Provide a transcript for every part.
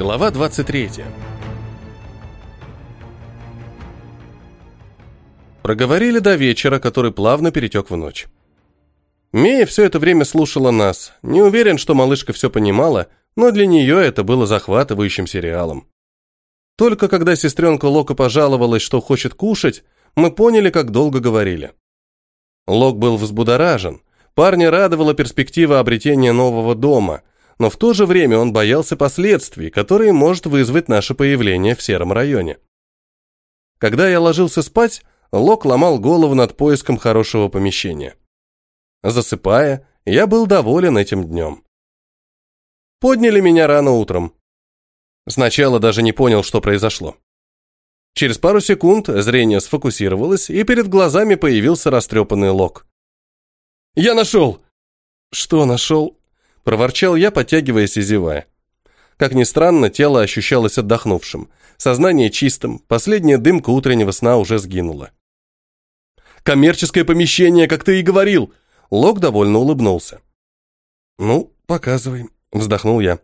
Глава 23. Проговорили до вечера, который плавно перетек в ночь. Мия все это время слушала нас. Не уверен, что малышка все понимала, но для нее это было захватывающим сериалом. Только когда сестренка Лока пожаловалась, что хочет кушать, мы поняли, как долго говорили. Лок был взбудоражен. Парня радовала перспектива обретения нового дома, но в то же время он боялся последствий, которые может вызвать наше появление в сером районе. Когда я ложился спать, Лок ломал голову над поиском хорошего помещения. Засыпая, я был доволен этим днем. Подняли меня рано утром. Сначала даже не понял, что произошло. Через пару секунд зрение сфокусировалось, и перед глазами появился растрепанный лок. «Я нашел!» «Что нашел?» – проворчал я, подтягиваясь и зевая. Как ни странно, тело ощущалось отдохнувшим, сознание чистым, последняя дымка утреннего сна уже сгинула. «Коммерческое помещение, как ты и говорил!» Лок довольно улыбнулся. «Ну, показывай», – вздохнул я.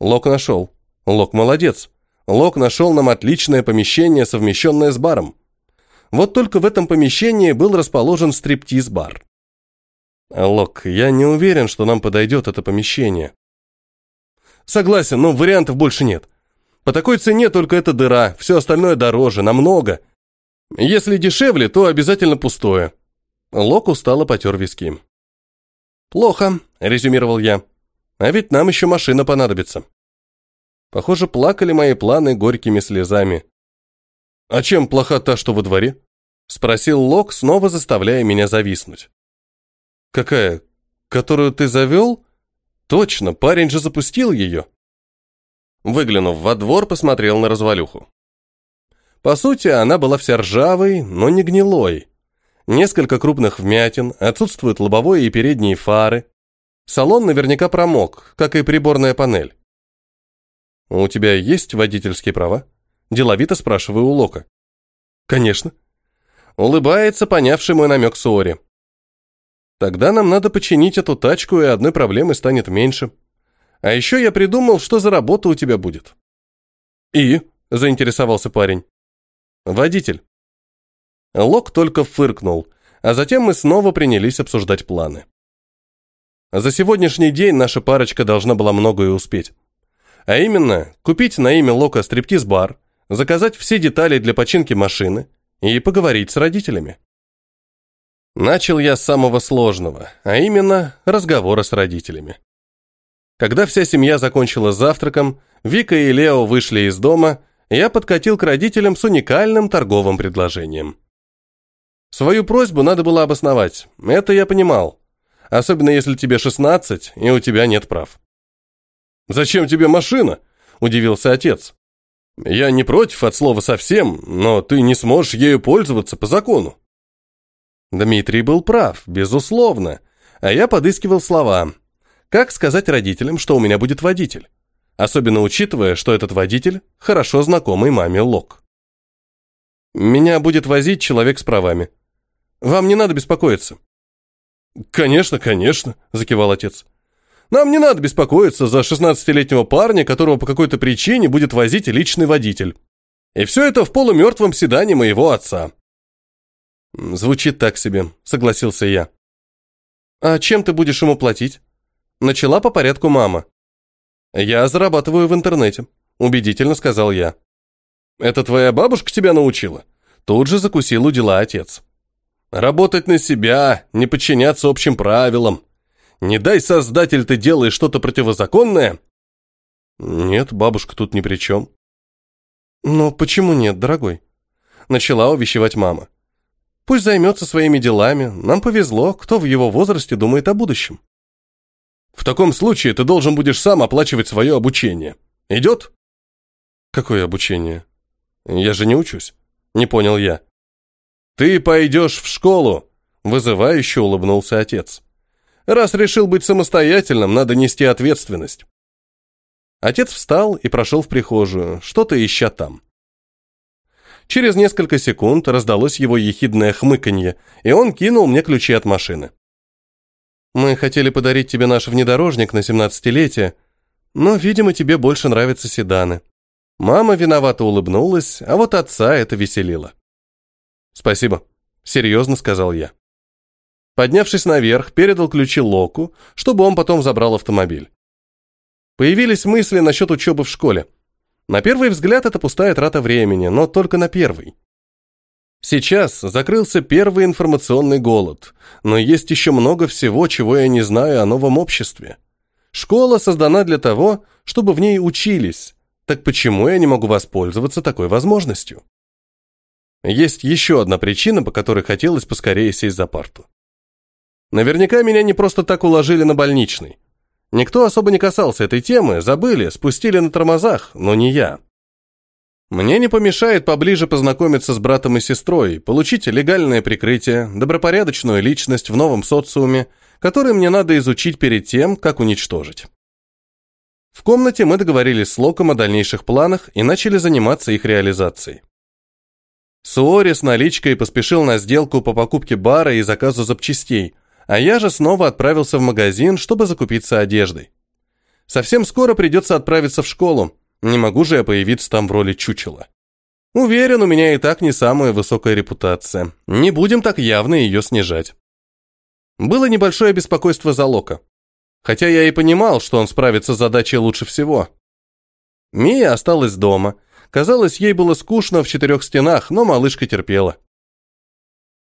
Лок нашел. Лок молодец. Лок нашел нам отличное помещение, совмещенное с баром. Вот только в этом помещении был расположен стриптиз-бар. Лок, я не уверен, что нам подойдет это помещение. Согласен, но вариантов больше нет. По такой цене только эта дыра, все остальное дороже, намного. Если дешевле, то обязательно пустое. Лок устало потер виски. «Плохо», — резюмировал я. «А ведь нам еще машина понадобится». Похоже, плакали мои планы горькими слезами. «А чем плоха та, что во дворе?» — спросил Лок, снова заставляя меня зависнуть. «Какая? Которую ты завел?» «Точно, парень же запустил ее». Выглянув во двор, посмотрел на развалюху. По сути, она была вся ржавой, но не гнилой. Несколько крупных вмятин, отсутствуют лобовое и передние фары. Салон наверняка промок, как и приборная панель. «У тебя есть водительские права?» Деловито спрашиваю у Лока. «Конечно». Улыбается понявший мой намек Суори. «Тогда нам надо починить эту тачку, и одной проблемы станет меньше. А еще я придумал, что за работа у тебя будет». «И?» – заинтересовался парень. «Водитель». Лок только фыркнул, а затем мы снова принялись обсуждать планы. За сегодняшний день наша парочка должна была многое успеть. А именно, купить на имя Лока стриптиз-бар, заказать все детали для починки машины и поговорить с родителями. Начал я с самого сложного, а именно разговора с родителями. Когда вся семья закончила завтраком, Вика и Лео вышли из дома, я подкатил к родителям с уникальным торговым предложением. Свою просьбу надо было обосновать, это я понимал. Особенно если тебе 16 и у тебя нет прав. «Зачем тебе машина?» – удивился отец. «Я не против от слова совсем, но ты не сможешь ею пользоваться по закону». Дмитрий был прав, безусловно, а я подыскивал слова. Как сказать родителям, что у меня будет водитель? Особенно учитывая, что этот водитель – хорошо знакомый маме Лок. Меня будет возить человек с правами. Вам не надо беспокоиться. «Конечно, конечно», – закивал отец. Нам не надо беспокоиться за 16-летнего парня, которого по какой-то причине будет возить личный водитель. И все это в полумертвом седане моего отца. Звучит так себе, согласился я. А чем ты будешь ему платить? Начала по порядку мама. Я зарабатываю в интернете, убедительно сказал я. Это твоя бабушка тебя научила? Тут же закусил у дела отец. Работать на себя, не подчиняться общим правилам. Не дай создатель, ты делаешь что-то противозаконное? Нет, бабушка тут ни при чем. Но почему нет, дорогой? Начала увещевать мама. Пусть займется своими делами. Нам повезло, кто в его возрасте думает о будущем. В таком случае ты должен будешь сам оплачивать свое обучение. Идет? Какое обучение? Я же не учусь. Не понял я. Ты пойдешь в школу, вызывающе улыбнулся отец. Раз решил быть самостоятельным, надо нести ответственность. Отец встал и прошел в прихожую, что-то ища там. Через несколько секунд раздалось его ехидное хмыканье, и он кинул мне ключи от машины. «Мы хотели подарить тебе наш внедорожник на семнадцатилетие, но, видимо, тебе больше нравятся седаны. Мама виновато улыбнулась, а вот отца это веселило. Спасибо, серьезно сказал я. Поднявшись наверх, передал ключи Локу, чтобы он потом забрал автомобиль. Появились мысли насчет учебы в школе. На первый взгляд это пустая трата времени, но только на первый. Сейчас закрылся первый информационный голод, но есть еще много всего, чего я не знаю о новом обществе. Школа создана для того, чтобы в ней учились. Так почему я не могу воспользоваться такой возможностью? Есть еще одна причина, по которой хотелось поскорее сесть за парту. Наверняка меня не просто так уложили на больничный. Никто особо не касался этой темы, забыли, спустили на тормозах, но не я. Мне не помешает поближе познакомиться с братом и сестрой, получить легальное прикрытие, добропорядочную личность в новом социуме, который мне надо изучить перед тем, как уничтожить. В комнате мы договорились с Локом о дальнейших планах и начали заниматься их реализацией. Суори с наличкой поспешил на сделку по покупке бара и заказу запчастей, а я же снова отправился в магазин, чтобы закупиться одеждой. Совсем скоро придется отправиться в школу, не могу же я появиться там в роли чучела. Уверен, у меня и так не самая высокая репутация. Не будем так явно ее снижать. Было небольшое беспокойство за Лока. Хотя я и понимал, что он справится с задачей лучше всего. Мия осталась дома. Казалось, ей было скучно в четырех стенах, но малышка терпела.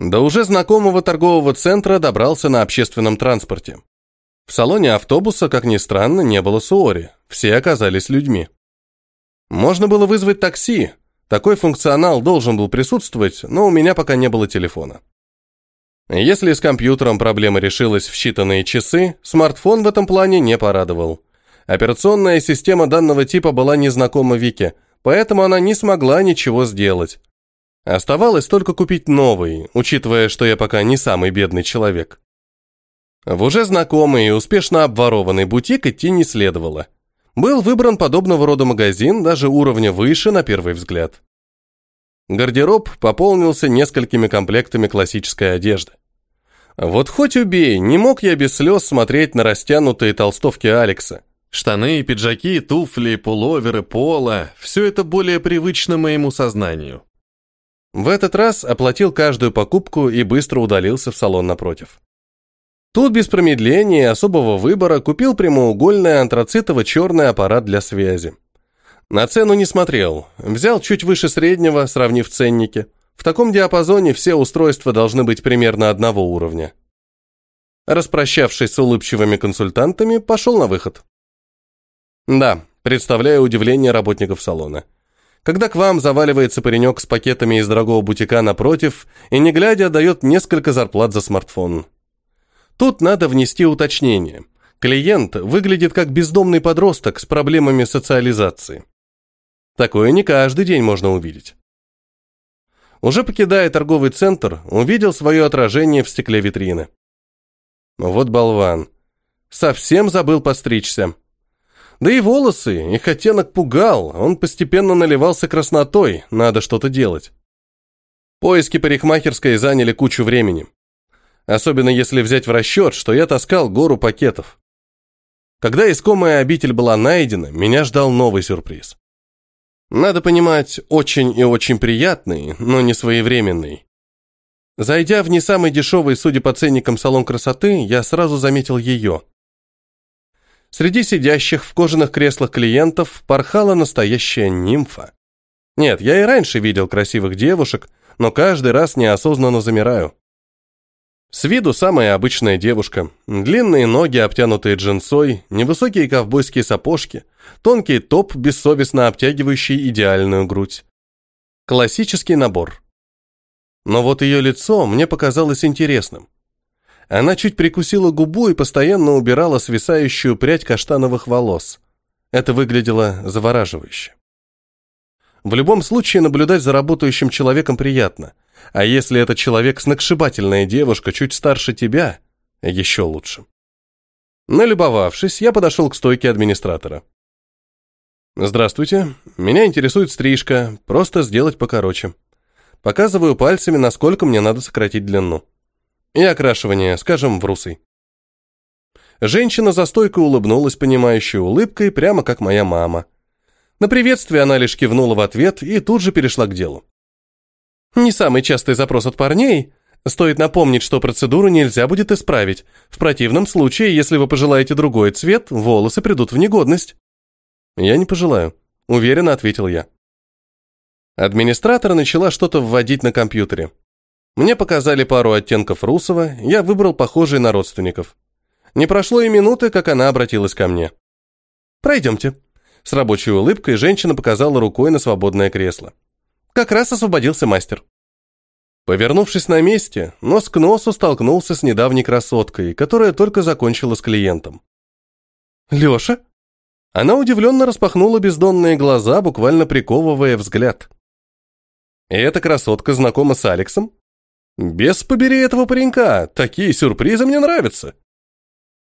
До уже знакомого торгового центра добрался на общественном транспорте. В салоне автобуса, как ни странно, не было Суори. Все оказались людьми. Можно было вызвать такси. Такой функционал должен был присутствовать, но у меня пока не было телефона. Если с компьютером проблема решилась в считанные часы, смартфон в этом плане не порадовал. Операционная система данного типа была незнакома Вике, поэтому она не смогла ничего сделать. Оставалось только купить новый, учитывая, что я пока не самый бедный человек. В уже знакомый и успешно обворованный бутик идти не следовало. Был выбран подобного рода магазин, даже уровня выше на первый взгляд. Гардероб пополнился несколькими комплектами классической одежды. Вот хоть убей, не мог я без слез смотреть на растянутые толстовки Алекса. Штаны, пиджаки, туфли, пуловеры, пола – все это более привычно моему сознанию. В этот раз оплатил каждую покупку и быстро удалился в салон напротив. Тут без промедления и особого выбора купил прямоугольный антрацитово-черный аппарат для связи. На цену не смотрел, взял чуть выше среднего, сравнив ценники. В таком диапазоне все устройства должны быть примерно одного уровня. Распрощавшись с улыбчивыми консультантами, пошел на выход. Да, представляю удивление работников салона. Когда к вам заваливается паренек с пакетами из дорогого бутика напротив и, не глядя, дает несколько зарплат за смартфон. Тут надо внести уточнение. Клиент выглядит как бездомный подросток с проблемами социализации. Такое не каждый день можно увидеть. Уже покидая торговый центр, увидел свое отражение в стекле витрины. Вот болван. Совсем забыл постричься. Да и волосы, их оттенок пугал, он постепенно наливался краснотой, надо что-то делать. Поиски парикмахерской заняли кучу времени. Особенно если взять в расчет, что я таскал гору пакетов. Когда искомая обитель была найдена, меня ждал новый сюрприз. Надо понимать, очень и очень приятный, но не своевременный. Зайдя в не самый дешевый, судя по ценникам, салон красоты, я сразу заметил ее. Среди сидящих в кожаных креслах клиентов порхала настоящая нимфа. Нет, я и раньше видел красивых девушек, но каждый раз неосознанно замираю. С виду самая обычная девушка. Длинные ноги, обтянутые джинсой, невысокие ковбойские сапожки, тонкий топ, бессовестно обтягивающий идеальную грудь. Классический набор. Но вот ее лицо мне показалось интересным. Она чуть прикусила губу и постоянно убирала свисающую прядь каштановых волос. Это выглядело завораживающе. В любом случае наблюдать за работающим человеком приятно – а если этот человек сногсшибательная девушка, чуть старше тебя, еще лучше. Налюбовавшись, я подошел к стойке администратора. «Здравствуйте. Меня интересует стрижка, просто сделать покороче. Показываю пальцами, насколько мне надо сократить длину. И окрашивание, скажем, в русый». Женщина за стойкой улыбнулась понимающей улыбкой, прямо как моя мама. На приветствие она лишь кивнула в ответ и тут же перешла к делу. Не самый частый запрос от парней. Стоит напомнить, что процедуру нельзя будет исправить. В противном случае, если вы пожелаете другой цвет, волосы придут в негодность. Я не пожелаю, уверенно ответил я. Администратор начала что-то вводить на компьютере. Мне показали пару оттенков русого, я выбрал похожие на родственников. Не прошло и минуты, как она обратилась ко мне. «Пройдемте». С рабочей улыбкой женщина показала рукой на свободное кресло. Как раз освободился мастер. Повернувшись на месте, нос к носу столкнулся с недавней красоткой, которая только закончила с клиентом. «Леша?» Она удивленно распахнула бездонные глаза, буквально приковывая взгляд. «И эта красотка знакома с Алексом?» «Без побери этого паренька, такие сюрпризы мне нравятся!»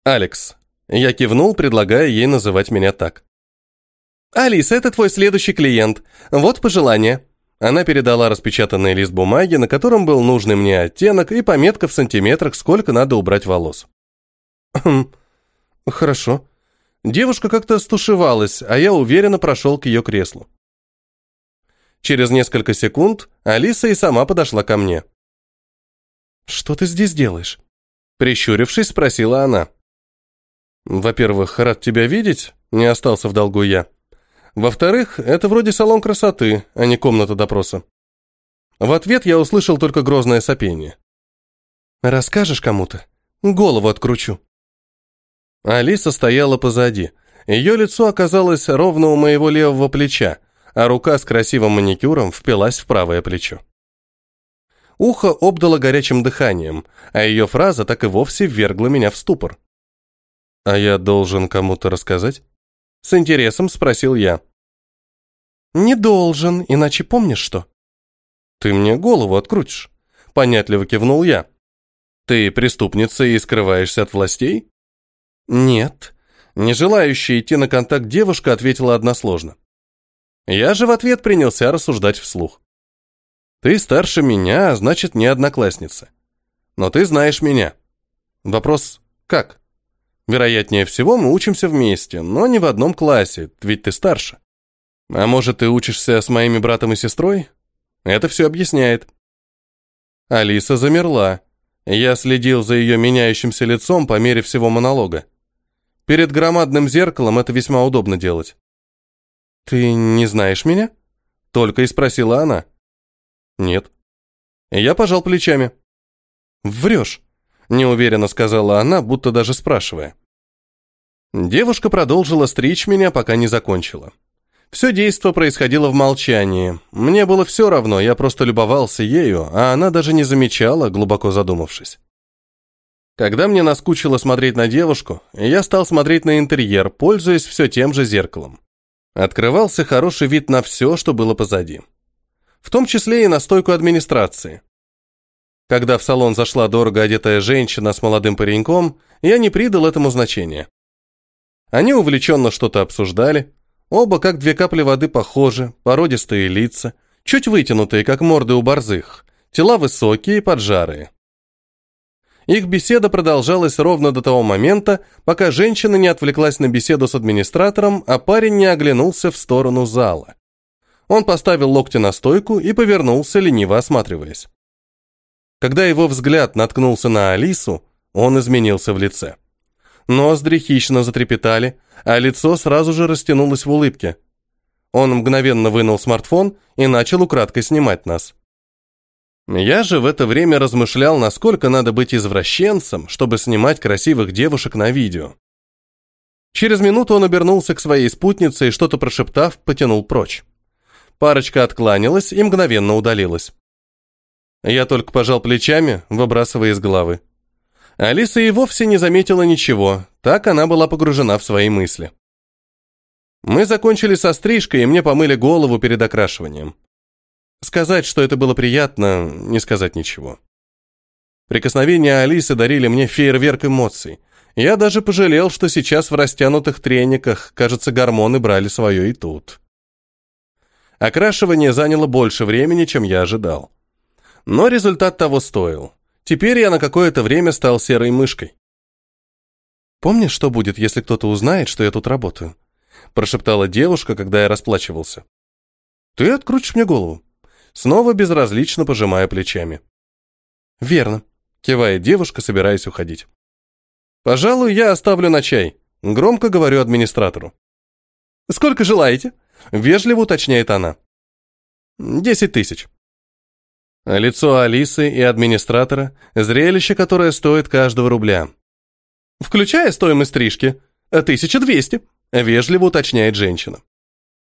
«Алекс». Я кивнул, предлагая ей называть меня так. «Алиса, это твой следующий клиент. Вот пожелание». Она передала распечатанный лист бумаги, на котором был нужный мне оттенок и пометка в сантиметрах, сколько надо убрать волос. «Хм, хорошо». Девушка как-то стушевалась, а я уверенно прошел к ее креслу. Через несколько секунд Алиса и сама подошла ко мне. «Что ты здесь делаешь?» Прищурившись, спросила она. «Во-первых, рад тебя видеть», — не остался в долгу я. «Во-вторых, это вроде салон красоты, а не комната допроса». В ответ я услышал только грозное сопение. «Расскажешь кому-то? Голову откручу». Алиса стояла позади. Ее лицо оказалось ровно у моего левого плеча, а рука с красивым маникюром впилась в правое плечо. Ухо обдало горячим дыханием, а ее фраза так и вовсе ввергла меня в ступор. «А я должен кому-то рассказать?» С интересом спросил я. «Не должен, иначе помнишь что?» «Ты мне голову открутишь», — понятливо кивнул я. «Ты преступница и скрываешься от властей?» «Нет». Не желающая идти на контакт девушка ответила односложно. Я же в ответ принялся рассуждать вслух. Ты старше меня, а значит, не одноклассница. Но ты знаешь меня. Вопрос «как?» Вероятнее всего, мы учимся вместе, но не в одном классе, ведь ты старше. А может, ты учишься с моими братом и сестрой? Это все объясняет. Алиса замерла. Я следил за ее меняющимся лицом по мере всего монолога. Перед громадным зеркалом это весьма удобно делать. «Ты не знаешь меня?» Только и спросила она. «Нет». Я пожал плечами. «Врешь», — неуверенно сказала она, будто даже спрашивая. Девушка продолжила стричь меня, пока не закончила. Все действо происходило в молчании. Мне было все равно, я просто любовался ею, а она даже не замечала, глубоко задумавшись. Когда мне наскучило смотреть на девушку, я стал смотреть на интерьер, пользуясь все тем же зеркалом. Открывался хороший вид на все, что было позади в том числе и на стойку администрации. Когда в салон зашла дорого одетая женщина с молодым пареньком, я не придал этому значения. Они увлеченно что-то обсуждали, оба как две капли воды похожи, породистые лица, чуть вытянутые, как морды у борзых, тела высокие и поджарые. Их беседа продолжалась ровно до того момента, пока женщина не отвлеклась на беседу с администратором, а парень не оглянулся в сторону зала. Он поставил локти на стойку и повернулся, лениво осматриваясь. Когда его взгляд наткнулся на Алису, он изменился в лице. Ноздри хищно затрепетали, а лицо сразу же растянулось в улыбке. Он мгновенно вынул смартфон и начал украдкой снимать нас. Я же в это время размышлял, насколько надо быть извращенцем, чтобы снимать красивых девушек на видео. Через минуту он обернулся к своей спутнице и, что-то прошептав, потянул прочь. Парочка откланялась и мгновенно удалилась. Я только пожал плечами, выбрасывая из головы. Алиса и вовсе не заметила ничего, так она была погружена в свои мысли. Мы закончили со стрижкой, и мне помыли голову перед окрашиванием. Сказать, что это было приятно, не сказать ничего. Прикосновения Алисы дарили мне фейерверк эмоций. Я даже пожалел, что сейчас в растянутых трениках, кажется, гормоны брали свое и тут. Окрашивание заняло больше времени, чем я ожидал. Но результат того стоил. Теперь я на какое-то время стал серой мышкой. «Помнишь, что будет, если кто-то узнает, что я тут работаю?» прошептала девушка, когда я расплачивался. «Ты открутишь мне голову». Снова безразлично пожимая плечами. «Верно», — кивает девушка, собираясь уходить. «Пожалуй, я оставлю на чай», — громко говорю администратору. «Сколько желаете?» — вежливо уточняет она. «Десять тысяч». Лицо Алисы и администратора – зрелище, которое стоит каждого рубля. «Включая стоимость стрижки, 1200», – вежливо уточняет женщина.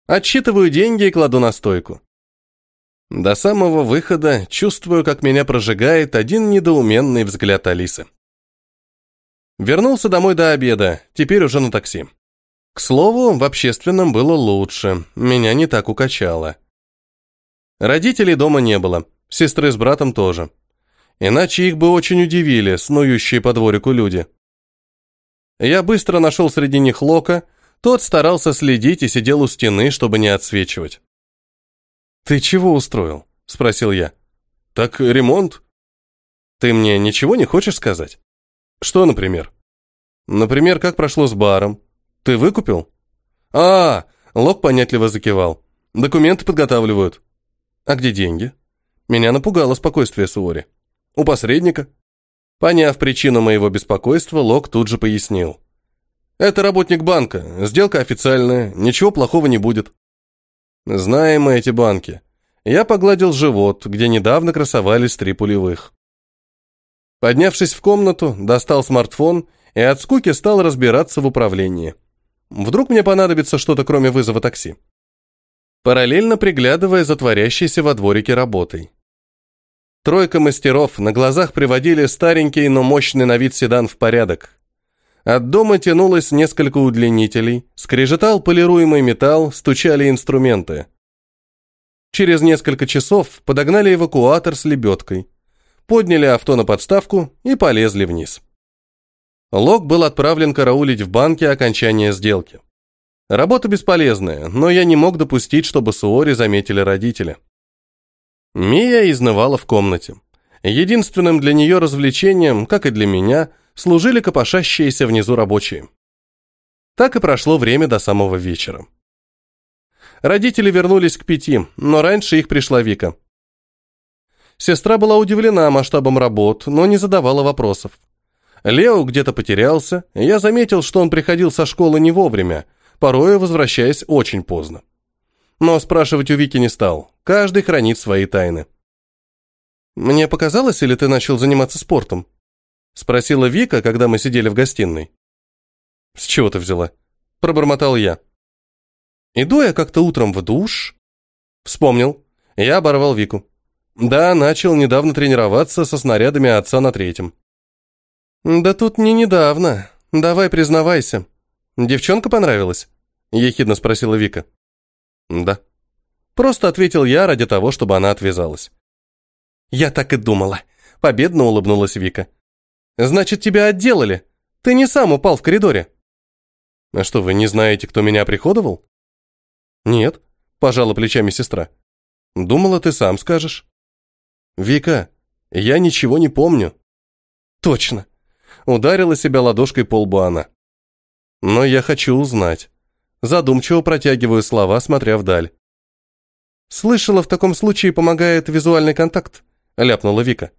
Отсчитываю деньги и кладу на стойку. До самого выхода чувствую, как меня прожигает один недоуменный взгляд Алисы. Вернулся домой до обеда, теперь уже на такси. К слову, в общественном было лучше, меня не так укачало. Родителей дома не было, сестры с братом тоже. Иначе их бы очень удивили, снующие по дворику люди. Я быстро нашел среди них Лока, тот старался следить и сидел у стены, чтобы не отсвечивать. «Ты чего устроил?» – спросил я. «Так ремонт». «Ты мне ничего не хочешь сказать?» «Что, например?» «Например, как прошло с баром. Ты выкупил?» «А, Лок понятливо закивал. Документы подготавливают». «А где деньги?» Меня напугало спокойствие Суори. «У посредника?» Поняв причину моего беспокойства, Лок тут же пояснил. «Это работник банка, сделка официальная, ничего плохого не будет». Знаем мы эти банки. Я погладил живот, где недавно красовались три пулевых. Поднявшись в комнату, достал смартфон и от скуки стал разбираться в управлении. Вдруг мне понадобится что-то кроме вызова такси. Параллельно приглядывая за творящейся во дворике работой. Тройка мастеров на глазах приводили старенький, но мощный на вид седан в порядок. От дома тянулось несколько удлинителей, скрежетал полируемый металл, стучали инструменты. Через несколько часов подогнали эвакуатор с лебедкой, подняли авто на подставку и полезли вниз. Лог был отправлен караулить в банке окончания сделки. Работа бесполезная, но я не мог допустить, чтобы Суори заметили родители. Мия изнывала в комнате. Единственным для нее развлечением, как и для меня, служили копошащиеся внизу рабочие. Так и прошло время до самого вечера. Родители вернулись к пяти, но раньше их пришла Вика. Сестра была удивлена масштабом работ, но не задавала вопросов. Лео где-то потерялся, я заметил, что он приходил со школы не вовремя, порой возвращаясь очень поздно. Но спрашивать у Вики не стал, каждый хранит свои тайны. «Мне показалось, или ты начал заниматься спортом?» Спросила Вика, когда мы сидели в гостиной. «С чего ты взяла?» Пробормотал я. «Иду я как-то утром в душ». Вспомнил. Я оборвал Вику. Да, начал недавно тренироваться со снарядами отца на третьем. «Да тут не недавно. Давай признавайся. Девчонка понравилась?» Ехидно спросила Вика. «Да». Просто ответил я ради того, чтобы она отвязалась. «Я так и думала», — победно улыбнулась Вика. «Значит, тебя отделали? Ты не сам упал в коридоре?» «А что, вы не знаете, кто меня приходовал?» «Нет», — пожала плечами сестра. «Думала, ты сам скажешь». «Вика, я ничего не помню». «Точно», — ударила себя ладошкой по лбу она. «Но я хочу узнать». Задумчиво протягиваю слова, смотря вдаль. «Слышала, в таком случае помогает визуальный контакт», ляпнула Вика.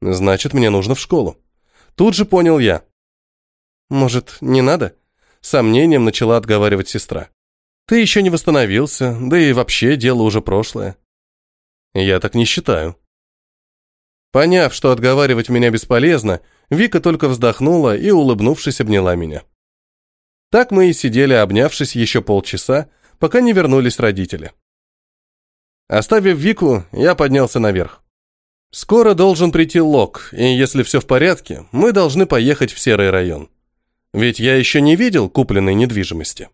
Значит, мне нужно в школу. Тут же понял я. Может, не надо? Сомнением начала отговаривать сестра. Ты еще не восстановился, да и вообще дело уже прошлое. Я так не считаю. Поняв, что отговаривать меня бесполезно, Вика только вздохнула и, улыбнувшись, обняла меня. Так мы и сидели, обнявшись еще полчаса, пока не вернулись родители. Оставив Вику, я поднялся наверх. Скоро должен прийти Лок, и если все в порядке, мы должны поехать в серый район. Ведь я еще не видел купленной недвижимости.